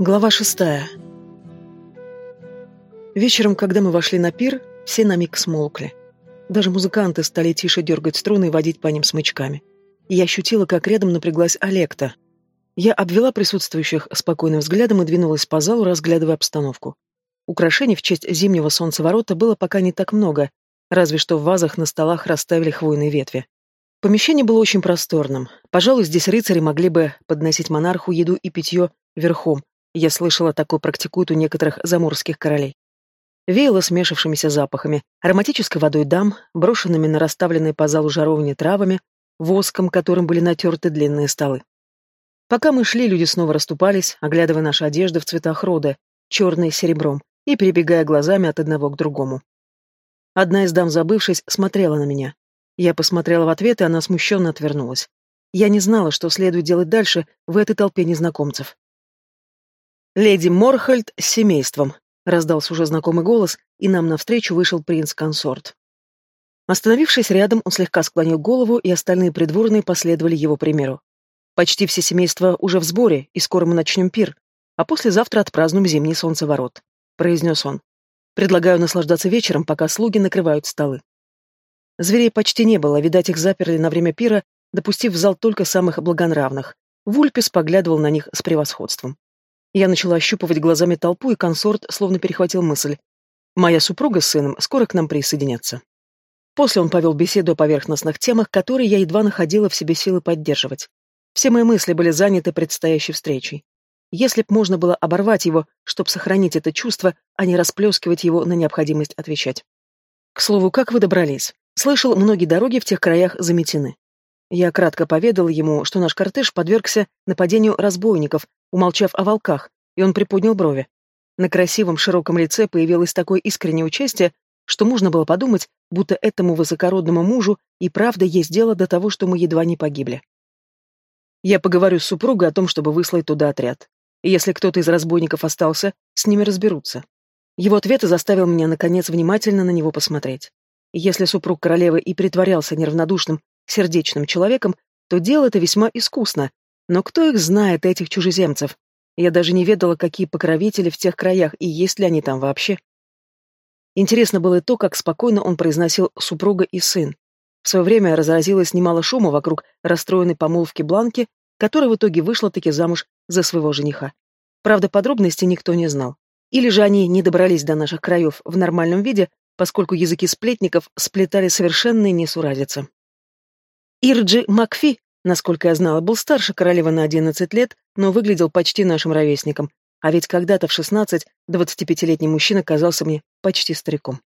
Глава шестая. Вечером, когда мы вошли на пир, все на миг смолкли. Даже музыканты стали тише дергать струны и водить по ним смычками. Я ощутила, как рядом напряглась Олекта. Я обвела присутствующих спокойным взглядом и двинулась по залу, разглядывая обстановку. Украшений в честь зимнего солнцеворота было пока не так много, разве что в вазах на столах расставили хвойные ветви. Помещение было очень просторным. Пожалуй, здесь рыцари могли бы подносить монарху еду и питье верхом, я слышала, такое практикуют у некоторых заморских королей. Веяло смешавшимися запахами, ароматической водой дам, брошенными на расставленные по залу жаровни травами, воском, которым были натерты длинные столы. Пока мы шли, люди снова расступались, оглядывая наши одежды в цветах рода, черные с серебром, и перебегая глазами от одного к другому. Одна из дам, забывшись, смотрела на меня. Я посмотрела в ответ, и она смущенно отвернулась. Я не знала, что следует делать дальше в этой толпе незнакомцев. «Леди Морхальд с семейством», — раздался уже знакомый голос, и нам навстречу вышел принц-консорт. Остановившись рядом, он слегка склонил голову, и остальные придворные последовали его примеру. Почти все семейства уже в сборе, и скоро мы начнем пир, а послезавтра отпразднуем зимний солнцеворот», — произнес он. «Предлагаю наслаждаться вечером, пока слуги накрывают столы». Зверей почти не было, видать, их заперли на время пира, допустив в зал только самых благонравных. Вульпис поглядывал на них с превосходством. Я начала ощупывать глазами толпу, и консорт словно перехватил мысль. Моя супруга с сыном скоро к нам присоединятся. После он повел беседу о поверхностных темах, которые я едва находила в себе силы поддерживать. Все мои мысли были заняты предстоящей встречей. Если б можно было оборвать его, чтобы сохранить это чувство, а не расплескивать его на необходимость отвечать. К слову, как вы добрались? Слышал, многие дороги в тех краях заметены. Я кратко поведал ему, что наш кортеж подвергся нападению разбойников, умолчав о волках, и он приподнял брови. На красивом широком лице появилось такое искреннее участие, что можно было подумать, будто этому высокородному мужу и правда есть дело до того, что мы едва не погибли. Я поговорю с супругой о том, чтобы выслать туда отряд. Если кто-то из разбойников остался, с ними разберутся. Его ответ заставил меня, наконец, внимательно на него посмотреть. Если супруг королевы и притворялся неравнодушным сердечным человеком, то дело это весьма искусно. Но кто их знает, этих чужеземцев? Я даже не ведала, какие покровители в тех краях и есть ли они там вообще. Интересно было и то, как спокойно он произносил «супруга» и «сын». В свое время разразилось немало шума вокруг расстроенной помолвки Бланки, которая в итоге вышла таки замуж за своего жениха. Правда, подробностей никто не знал. Или же они не добрались до наших краев в нормальном виде, поскольку языки сплетников сплетали совершенные несуразицы. Ирджи Макфи, насколько я знала, был старше королевы на 11 лет, но выглядел почти нашим ровесником, а ведь когда-то в 16 25-летний мужчина казался мне почти стариком.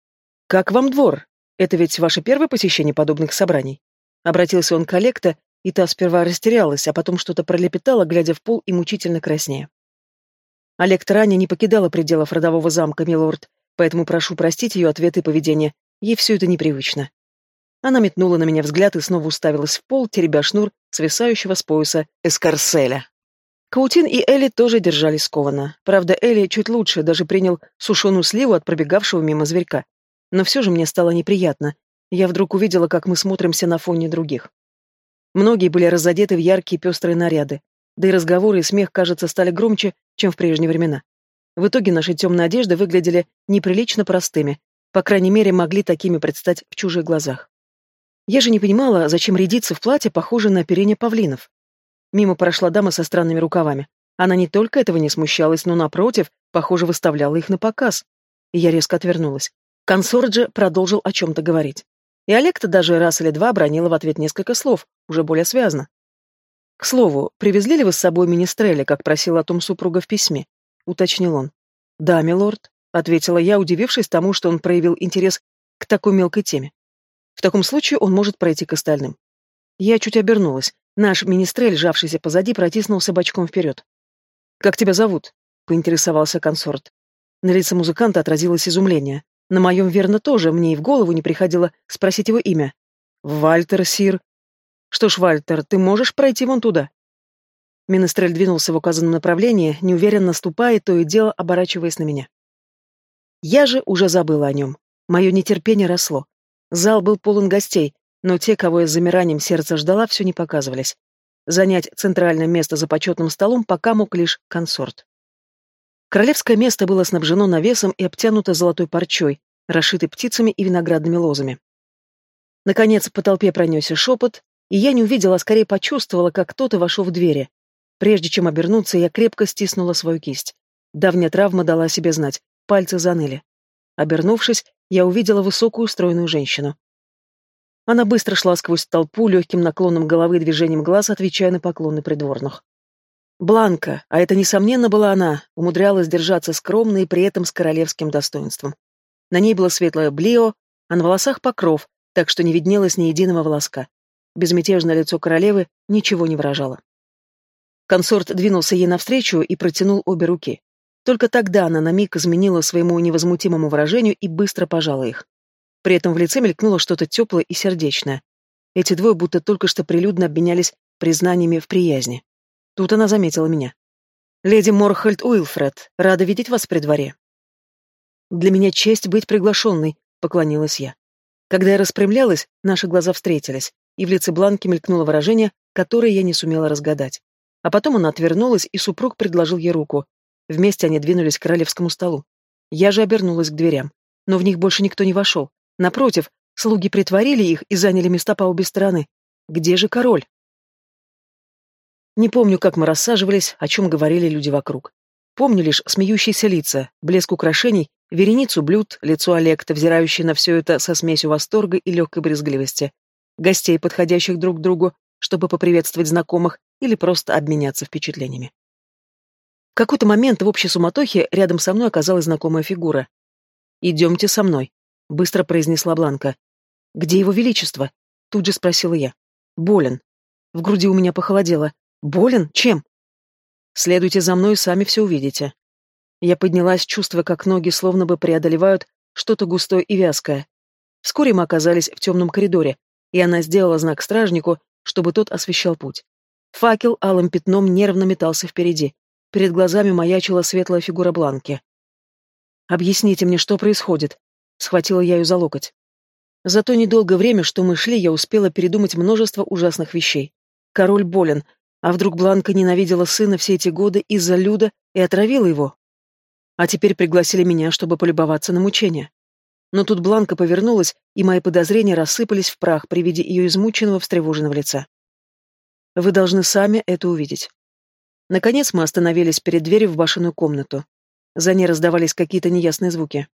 «Как вам двор? Это ведь ваше первое посещение подобных собраний?» Обратился он к Олекта, и та сперва растерялась, а потом что-то пролепетала, глядя в пол и мучительно краснея. Олег ранее не покидала пределов родового замка, милорд, поэтому прошу простить ее ответы и поведение. Ей все это непривычно. Она метнула на меня взгляд и снова уставилась в пол, теребя шнур, свисающего с пояса эскарселя. Каутин и Элли тоже держались скованно. Правда, Элли чуть лучше, даже принял сушеную сливу от пробегавшего мимо зверька. Но все же мне стало неприятно. Я вдруг увидела, как мы смотримся на фоне других. Многие были разодеты в яркие пестрые наряды. Да и разговоры и смех, кажется, стали громче, чем в прежние времена. В итоге наши темные одежды выглядели неприлично простыми, по крайней мере, могли такими предстать в чужих глазах. Я же не понимала, зачем рядиться в платье, похожее на оперение павлинов. Мимо прошла дама со странными рукавами. Она не только этого не смущалась, но, напротив, похоже, выставляла их на показ. И я резко отвернулась. Консорт же продолжил о чем-то говорить. И Олег-то даже раз или два бронила в ответ несколько слов, уже более связно. «К слову, привезли ли вы с собой министреля, как просил о том супруга в письме?» — уточнил он. «Да, милорд», — ответила я, удивившись тому, что он проявил интерес к такой мелкой теме. В таком случае он может пройти к остальным. Я чуть обернулась. Наш министрель, жавшийся позади, протиснулся бочком вперед. «Как тебя зовут?» — поинтересовался консорт. На лице музыканта отразилось изумление. На моем верно тоже, мне и в голову не приходило спросить его имя. «Вальтер, сир». «Что ж, Вальтер, ты можешь пройти вон туда?» Министрель двинулся в указанном направлении, неуверенно ступая, то и дело оборачиваясь на меня. Я же уже забыла о нем. Мое нетерпение росло. Зал был полон гостей, но те, кого я с замиранием сердца ждала, все не показывались. Занять центральное место за почетным столом пока мог лишь консорт. Королевское место было снабжено навесом и обтянуто золотой парчой, расшитой птицами и виноградными лозами. Наконец по толпе пронесся шепот, и я не увидела, а скорее почувствовала, как кто-то вошел в двери. Прежде чем обернуться, я крепко стиснула свою кисть. Давняя травма дала себе знать, пальцы заныли. Обернувшись, я увидела высокую стройную женщину. Она быстро шла сквозь толпу, легким наклоном головы и движением глаз, отвечая на поклоны придворных. Бланка, а это, несомненно, была она, умудрялась держаться скромно и при этом с королевским достоинством. На ней было светлое блио, а на волосах покров, так что не виднелось ни единого волоска. Безмятежное лицо королевы ничего не выражало. Консорт двинулся ей навстречу и протянул обе руки. Только тогда она на миг изменила своему невозмутимому выражению и быстро пожала их. При этом в лице мелькнуло что-то теплое и сердечное. Эти двое будто только что прилюдно обменялись признаниями в приязни. Тут она заметила меня. «Леди Морхальд Уилфред, рада видеть вас при дворе». «Для меня честь быть приглашенной», — поклонилась я. Когда я распрямлялась, наши глаза встретились, и в лице Бланки мелькнуло выражение, которое я не сумела разгадать. А потом она отвернулась, и супруг предложил ей руку. Вместе они двинулись к королевскому столу. Я же обернулась к дверям. Но в них больше никто не вошел. Напротив, слуги притворили их и заняли места по обе стороны. Где же король? Не помню, как мы рассаживались, о чем говорили люди вокруг. Помню лишь смеющиеся лица, блеск украшений, вереницу блюд, лицо Олекта, взирающее на все это со смесью восторга и легкой брезгливости, гостей, подходящих друг к другу, чтобы поприветствовать знакомых или просто обменяться впечатлениями. В какой-то момент в общей суматохе рядом со мной оказалась знакомая фигура. «Идемте со мной», — быстро произнесла Бланка. «Где его величество?» — тут же спросила я. «Болен». В груди у меня похолодело. Болен? Чем? Следуйте за мной, сами все увидите. Я поднялась, чувствуя, как ноги словно бы преодолевают что-то густое и вязкое. Вскоре мы оказались в темном коридоре, и она сделала знак стражнику, чтобы тот освещал путь. Факел алым пятном нервно метался впереди. Перед глазами маячила светлая фигура Бланки. «Объясните мне, что происходит?» — схватила я ее за локоть. За то недолгое время, что мы шли, я успела передумать множество ужасных вещей. Король болен, а вдруг Бланка ненавидела сына все эти годы из-за Люда и отравила его? А теперь пригласили меня, чтобы полюбоваться на мучения. Но тут Бланка повернулась, и мои подозрения рассыпались в прах при виде ее измученного, встревоженного лица. Вы должны сами это увидеть. Наконец мы остановились перед дверью в башенную комнату. За ней раздавались какие-то неясные звуки.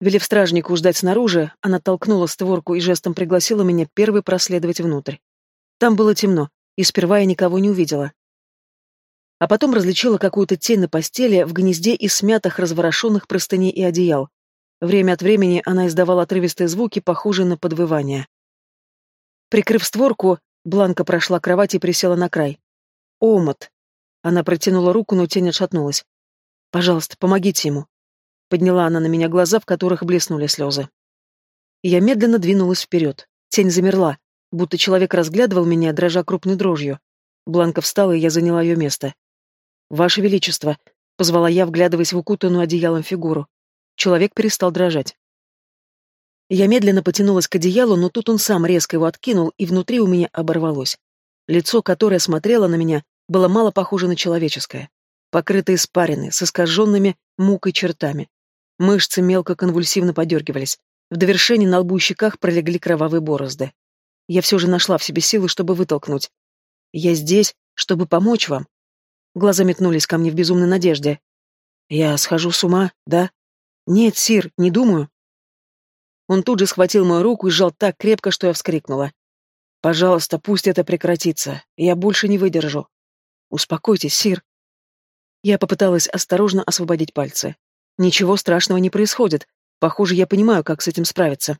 Велев стражнику ждать снаружи, она толкнула створку и жестом пригласила меня первой проследовать внутрь. Там было темно, и сперва я никого не увидела. А потом различила какую-то тень на постели в гнезде из смятых, разворошенных простыней и одеял. Время от времени она издавала отрывистые звуки, похожие на подвывание. Прикрыв створку, Бланка прошла к кровати и присела на край. «Омот!» Она протянула руку, но тень отшатнулась. «Пожалуйста, помогите ему». Подняла она на меня глаза, в которых блеснули слезы. Я медленно двинулась вперед. Тень замерла, будто человек разглядывал меня, дрожа крупной дрожью. Бланка встала, и я заняла ее место. «Ваше Величество», — позвала я, вглядываясь в укутанную одеялом фигуру. Человек перестал дрожать. Я медленно потянулась к одеялу, но тут он сам резко его откинул, и внутри у меня оборвалось. Лицо, которое смотрело на меня, было мало похоже на человеческое. Покрытое испариной, с искаженными мукой чертами. Мышцы мелко конвульсивно подергивались. В довершении на лбу и щеках пролегли кровавые борозды. Я все же нашла в себе силы, чтобы вытолкнуть. Я здесь, чтобы помочь вам. Глаза метнулись ко мне в безумной надежде. Я схожу с ума, да? Нет, Сир, не думаю. Он тут же схватил мою руку и сжал так крепко, что я вскрикнула. Пожалуйста, пусть это прекратится. Я больше не выдержу. Успокойтесь, Сир. Я попыталась осторожно освободить пальцы. Ничего страшного не происходит. Похоже, я понимаю, как с этим справиться.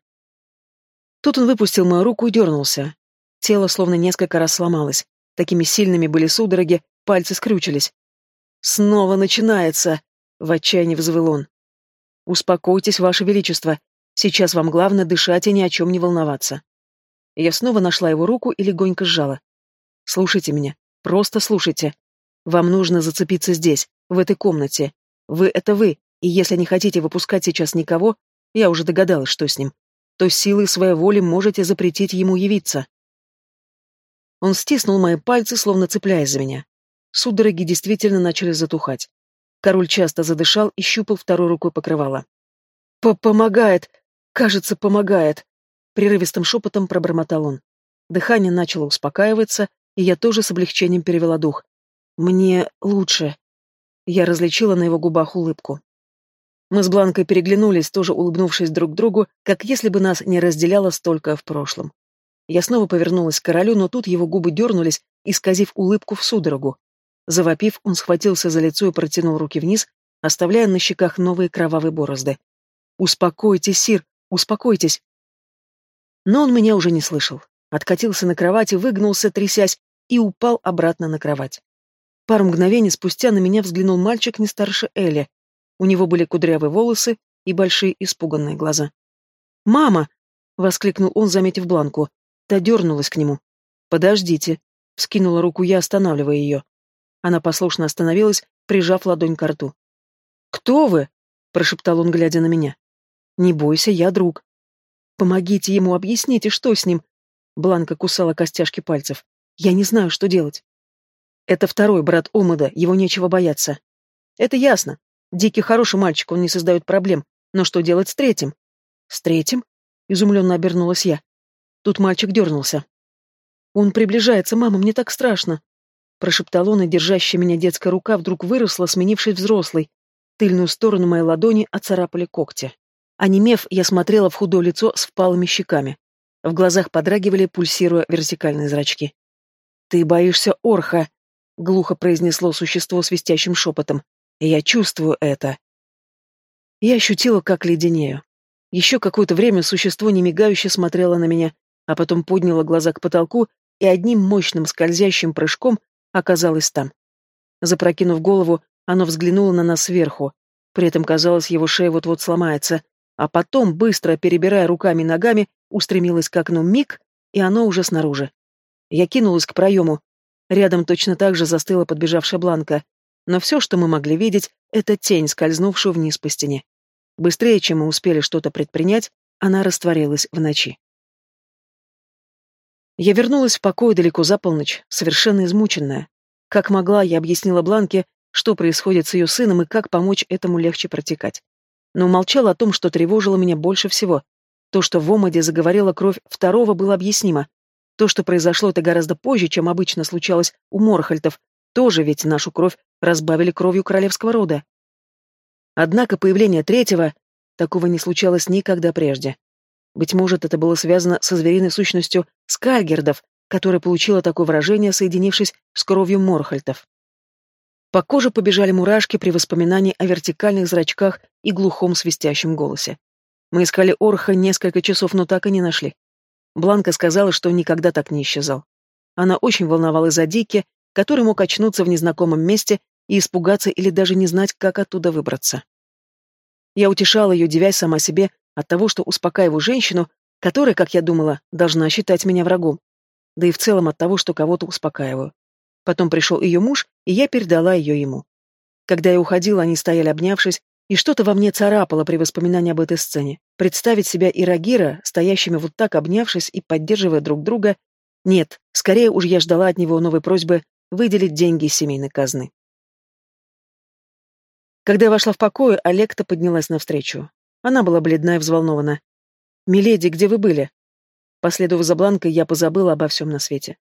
Тут он выпустил мою руку и дернулся. Тело словно несколько раз сломалось. Такими сильными были судороги, пальцы скрючились. «Снова начинается!» — в отчаянии взвыл он. «Успокойтесь, Ваше Величество. Сейчас вам главное дышать и ни о чем не волноваться». Я снова нашла его руку и легонько сжала. «Слушайте меня. Просто слушайте. Вам нужно зацепиться здесь, в этой комнате. Вы — это вы, и если не хотите выпускать сейчас никого, я уже догадалась, что с ним, то силой своей воли можете запретить ему явиться. Он стиснул мои пальцы, словно цепляясь за меня. Судороги действительно начали затухать. Король часто задышал и щупал второй рукой покрывало. «Помогает! Кажется, помогает!» Прерывистым шепотом пробормотал он. Дыхание начало успокаиваться, и я тоже с облегчением перевела дух. «Мне лучше». Я различила на его губах улыбку. Мы с Бланкой переглянулись, тоже улыбнувшись друг другу, как если бы нас не разделяло столько в прошлом. Я снова повернулась к королю, но тут его губы дернулись, исказив улыбку в судорогу. Завопив, он схватился за лицо и протянул руки вниз, оставляя на щеках новые кровавые борозды. «Успокойтесь, Сир, успокойтесь!» Но он меня уже не слышал. Откатился на кровати, выгнулся, трясясь, и упал обратно на кровать. Пару мгновений спустя на меня взглянул мальчик не старше Элли. У него были кудрявые волосы и большие испуганные глаза. «Мама!» — воскликнул он, заметив Бланку. Та дернулась к нему. «Подождите!» — вскинула руку я, останавливая ее. Она послушно остановилась, прижав ладонь к рту. «Кто вы?» — прошептал он, глядя на меня. «Не бойся, я друг». «Помогите ему, объясните, что с ним?» Бланка кусала костяшки пальцев. «Я не знаю, что делать». «Это второй брат Омыда, его нечего бояться». «Это ясно. Дикий хороший мальчик, он не создает проблем. Но что делать с третьим?» «С третьим?» — изумленно обернулась я. Тут мальчик дернулся. «Он приближается, мама, мне так страшно!» Прошептал он, и держащая меня детская рука вдруг выросла, сменившись взрослой. Тыльную сторону моей ладони оцарапали когти. Онемев, я смотрела в худое лицо с впалыми щеками. В глазах подрагивали, пульсируя вертикальные зрачки. «Ты боишься Орха», — глухо произнесло существо свистящим шепотом. «Я чувствую это». Я ощутила, как леденею. Еще какое-то время существо немигающе смотрело на меня, а потом подняло глаза к потолку и одним мощным скользящим прыжком оказалось там. Запрокинув голову, оно взглянуло на нас сверху. При этом, казалось, его шея вот-вот сломается, а потом, быстро перебирая руками и ногами, устремилось к окну миг, и оно уже снаружи. Я кинулась к проему. Рядом точно так же застыла подбежавшая Бланка. Но все, что мы могли видеть, это тень, скользнувшую вниз по стене. Быстрее, чем мы успели что-то предпринять, она растворилась в ночи. Я вернулась в покой далеко за полночь, совершенно измученная. Как могла, я объяснила Бланке, что происходит с ее сыном и как помочь этому легче протекать. Но молчала о том, что тревожило меня больше всего. То, что в омаде заговорила кровь второго, было объяснимо. То, что произошло это гораздо позже, чем обычно случалось у Морхальтов, тоже ведь нашу кровь разбавили кровью королевского рода. Однако появление третьего, такого не случалось никогда прежде. Быть может, это было связано со звериной сущностью скальгердов, которая получила такое выражение, соединившись с кровью морхальтов. По коже побежали мурашки при воспоминании о вертикальных зрачках и глухом свистящем голосе. Мы искали Орха несколько часов, но так и не нашли. Бланка сказала, что никогда так не исчезал. Она очень волновалась за Дики, который мог очнуться в незнакомом месте и испугаться или даже не знать, как оттуда выбраться. Я утешала ее, девясь сама себе, от того, что успокаиваю женщину, которая, как я думала, должна считать меня врагом. Да и в целом от того, что кого-то успокаиваю. Потом пришел ее муж, и я передала ее ему. Когда я уходила, они стояли обнявшись, и что-то во мне царапало при воспоминании об этой сцене. Представить себя и Рагира, стоящими вот так обнявшись и поддерживая друг друга, нет, скорее уж я ждала от него новой просьбы выделить деньги из семейной казны. Когда я вошла в покой, Олекта поднялась навстречу. Она была бледна и взволнована. «Миледи, где вы были?» Последовав за Бланкой, я позабыла обо всем на свете.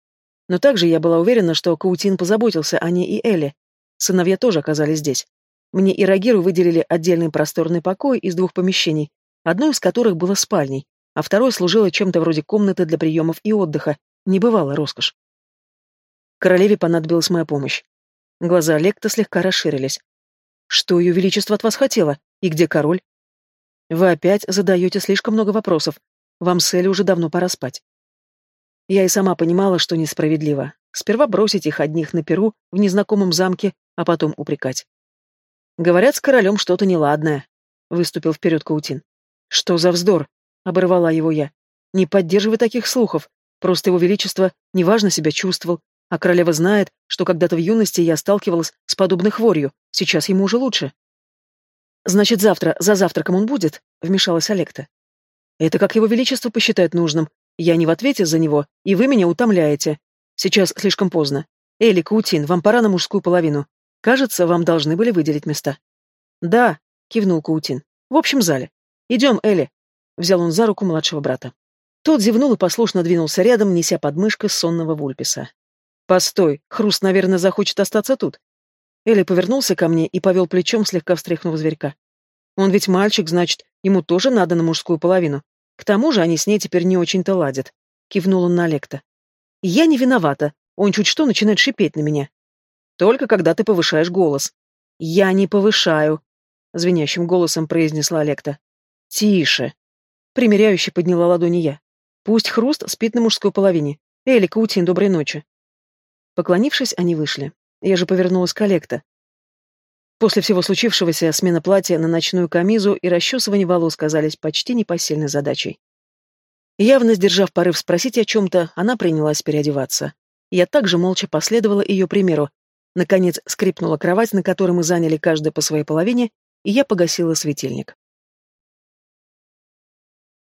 Но также я была уверена, что Каутин позаботился о ней и Элли. Сыновья тоже оказались здесь. Мне и Рагиру выделили отдельный просторный покой из двух помещений, одно из которых было спальней, а второе служило чем-то вроде комнаты для приемов и отдыха. Небывало роскошь. Королеве понадобилась моя помощь. Глаза Лекта слегка расширились. «Что ее величество от вас хотело? И где король?» Вы опять задаете слишком много вопросов. Вам с Элли уже давно пора спать. Я и сама понимала, что несправедливо. Сперва бросить их одних на перу в незнакомом замке, а потом упрекать. Говорят, с королем что-то неладное. Выступил вперед Каутин. Что за вздор? Оборвала его я. Не поддерживай таких слухов. Просто его величество неважно себя чувствовал, а королева знает, что когда-то в юности я сталкивалась с подобной хворью. Сейчас ему уже лучше. «Значит, завтра, за завтраком он будет?» — вмешалась Олекта. «Это как его величество посчитает нужным. Я не в ответе за него, и вы меня утомляете. Сейчас слишком поздно. Эли, Каутин, вам пора на мужскую половину. Кажется, вам должны были выделить места. Да, кивнул Каутин. В общем зале. Идем, Элли. Взял он за руку младшего брата. Тот зевнул и послушно двинулся рядом, неся подмышкой сонного Вульписа. «Постой, Хруст, наверное, захочет остаться тут». Элли повернулся ко мне и повел плечом, слегка встряхнув зверька. «Он ведь мальчик, значит, ему тоже надо на мужскую половину. К тому же они с ней теперь не очень-то ладят», — кивнул он на Лекта. «Я не виновата. Он чуть что начинает шипеть на меня. Только когда ты повышаешь голос». «Я не повышаю», — звенящим голосом произнесла Лекта. «Тише», — примиряюще подняла ладони я. «Пусть Хруст спит на мужской половине. Эли, Каутин, доброй ночи». Поклонившись, они вышли. Я же повернулась к Олекта. После всего случившегося смена платья на ночную камизу и расчесывание волос казались почти непосильной задачей. Явно сдержав порыв спросить о чем-то, она принялась переодеваться. Я также молча последовала ее примеру. Наконец скрипнула кровать, на которой мы заняли каждая по своей половине, и я погасила светильник.